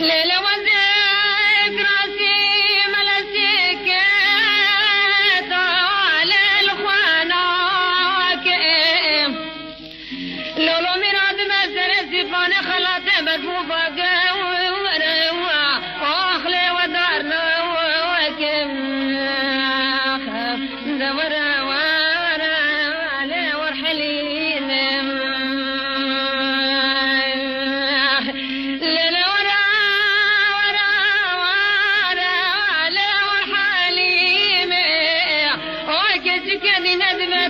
ليلة وزيك راسي ملسكت على الخوانا كم لولو مراد مسر سيفان خلات بدو فاقا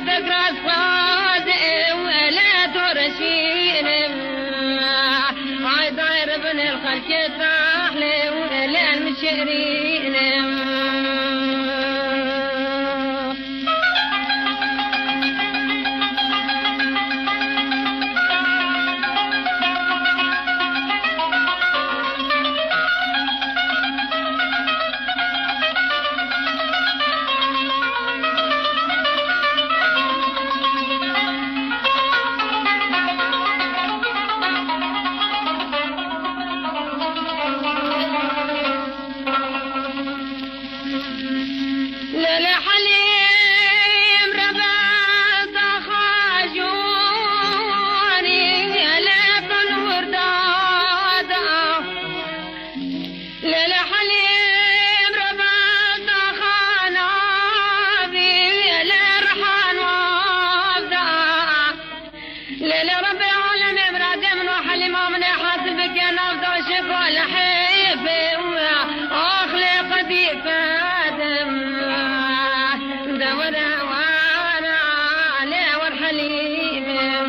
تقرأ صاد ولا ترشين هاي داير ابن الخلق تحلي ولا المشرين ليلة حليم رباط خاجوني ليلة الورداد ليلة حليم